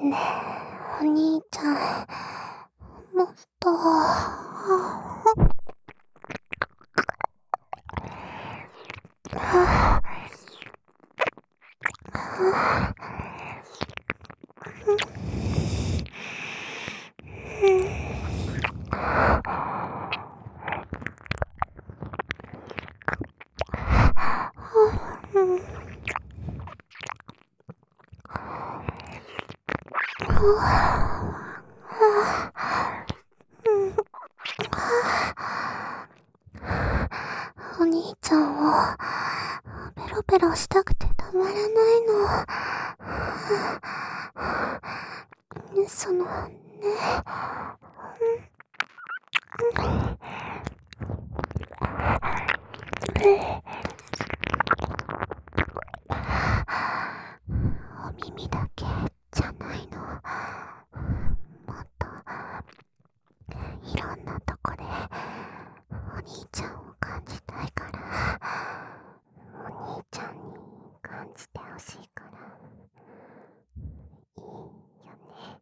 ねえ、お兄ちゃん、もっと、お兄ちゃんをペロロしたくてたまらないの。その、ね。お耳だけじゃないの。もっと、いろんなとこで、お兄ちゃんを感じたいから、お兄ちゃんに感じてほしいから、いいよね。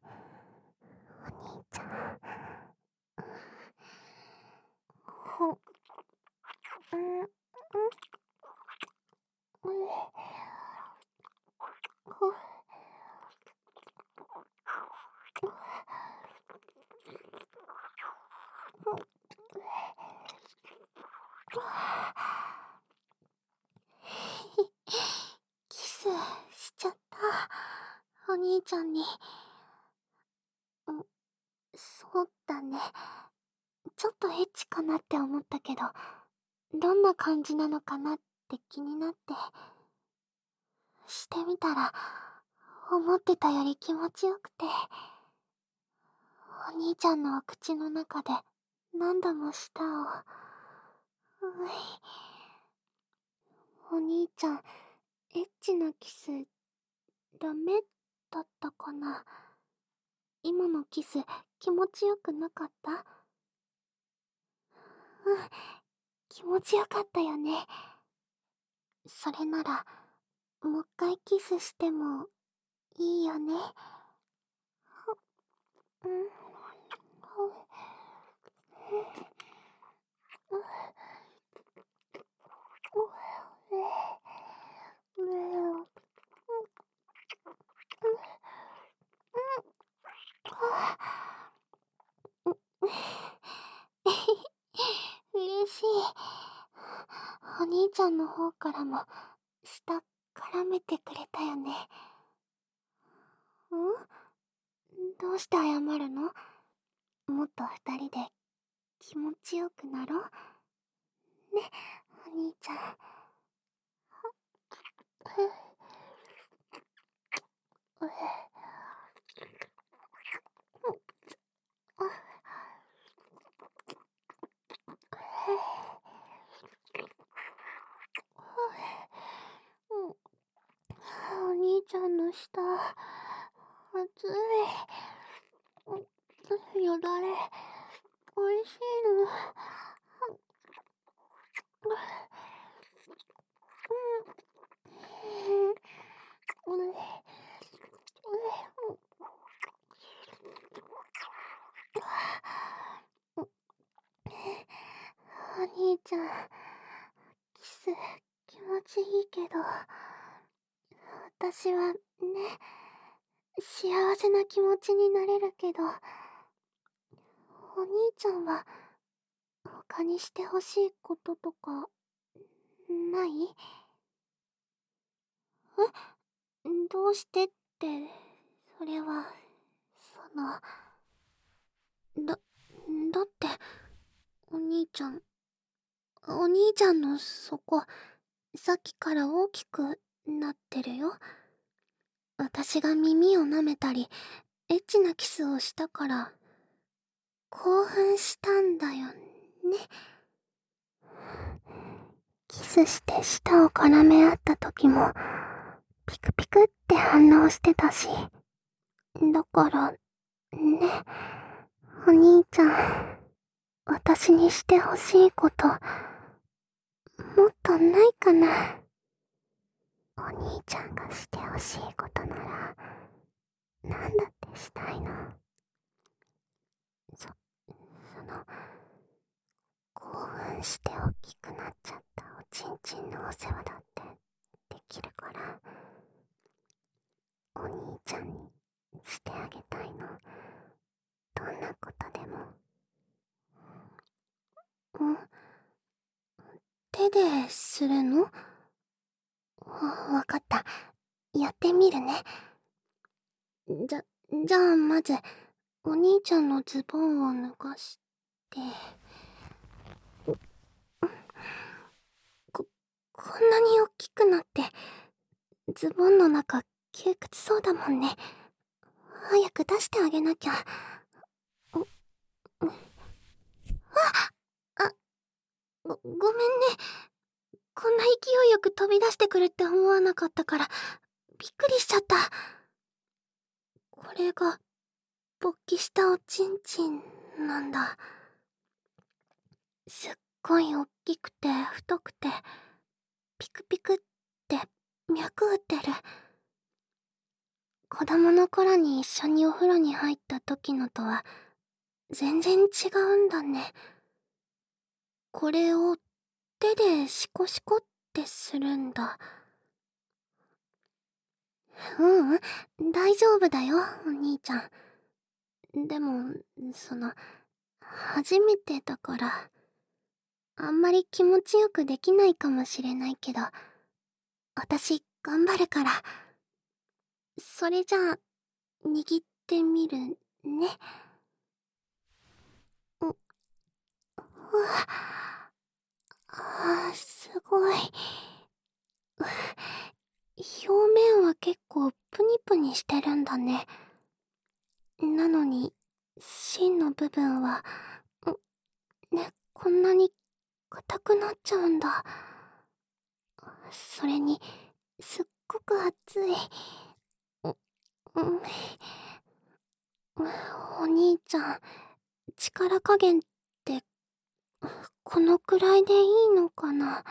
お兄ちゃん。ほ、うん、うん、うん、ほ、キスしちゃった。お兄ちゃんに。んそうだね。ちょっとエッチかなって思ったけど、どんな感じなのかなって気になって。してみたら、思ってたより気持ちよくて。お兄ちゃんのお口の中で何度も舌を。うい。お兄ちゃん、エッチなキス、ダメだったかな今のキス、気持ちよくなかった？うん、気持ちよかったよね。それなら、もう一回キスしてもいいよね。うん。しい。お兄ちゃんの方からも、舌絡めてくれたよね。ん？どうして謝るの？もっと二人で気持ちよくなろう？ね、お兄ちゃん。お兄ちゃんの舌、熱い。よだれ、おいしいの。お兄ちゃん、キス気持ちいいけど、私は、ね。幸せな気持ちになれるけど、お兄ちゃんは、他にしてほしいこととか、ない？え？どうしてって、それは、その、だ、だって、お兄ちゃん、お兄ちゃんのそこ、さっきから大きくなってるよ。私が耳を舐めたり、エッチなキスをしたから、興奮したんだよね。キスして舌を絡め合った時も、ピクピクって反応してたし。だから、ね、お兄ちゃん、私にしてほしいこと、もっとないかな。兄ちゃんがしてほしいことなら、なんだってしたいの？そその興奮して大きくなっちゃったおちんちんのお世話だってできるからお兄ちゃんにしてあげたいの。どんなことでも。ん。手でするの？わかった。やってみるね。じゃじゃあまずお兄ちゃんのズボンを脱がして。ここんなに大きくなってズボンの中窮屈そうだもんね。早く出してあげなきゃ。ああごごめんね。こんな勢いよく飛び出してくるって思わなかったからびっくりしちゃった。これが勃起したおちんちんなんだ。すっごい大きくて太くてピクピクって脈打ってる。子供の頃に一緒にお風呂に入った時のとは全然違うんだね。これを手でシコシコってするんだ。ううん大丈夫だよお兄ちゃん。でもその初めてだからあんまり気持ちよくできないかもしれないけど私頑張るから。それじゃあ握ってみるね。うわ。あすごい。表面は結構プニプニしてるんだね。なのに芯の部分はねこんなに硬くなっちゃうんだ。それにすっごく熱い。お兄ちゃん力加減このくらいでいいのかな？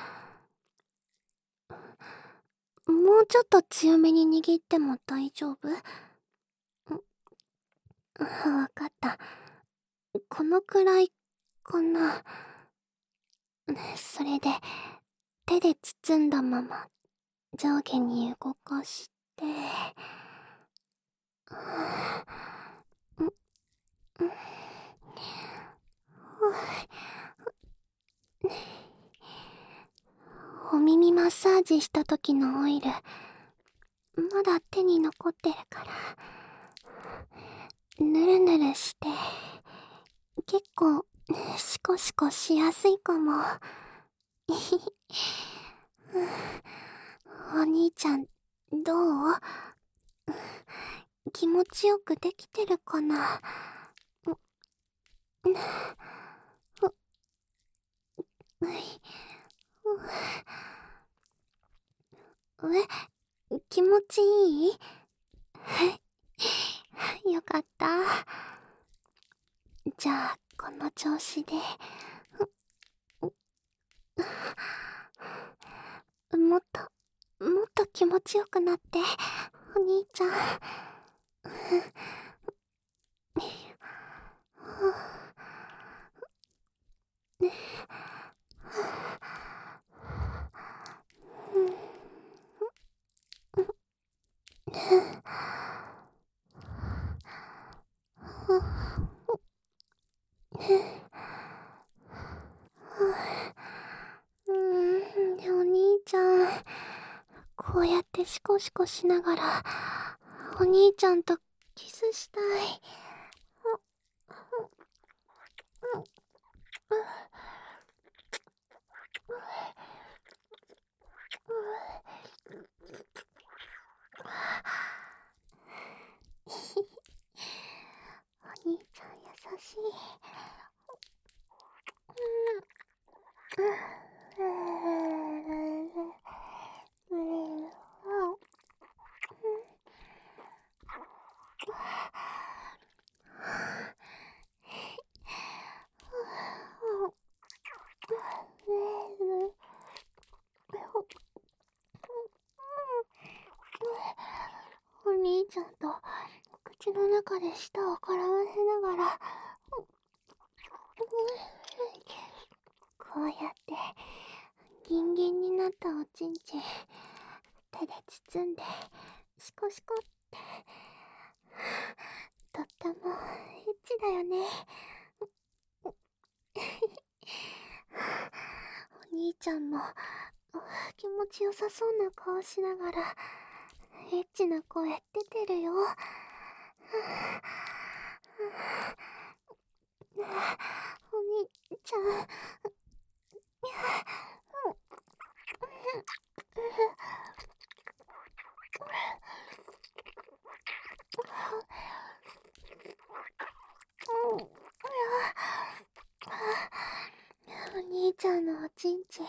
もうちょっと強めに握っても大丈夫？わかった。このくらいかな？それで、手で包んだまま上下に動かして、お耳マッサージした時のオイル、まだ手に残ってるから、ぬるぬるして、結構、シコシコしやすいかも。お兄ちゃん、どう？気持ちよくできてるかな？え、気持ちいいよかった。じゃあ、この調子で。もっと、もっと気持ちよくなって、お兄ちゃん。うん。お兄ちゃん。こうやってシコシコしながらお兄ちゃんとキスしたい。お兄ちゃん優しい。お兄ちゃんと口の中で舌を絡ませながらこうやってギンギンになったおちんちん手で包んでシコシコってとってもエッチだよね。お兄ちゃんも気持ちよさそうな顔しながらエッチな声出てるよ。お兄ちゃん。お兄ちゃんのおちんち。ん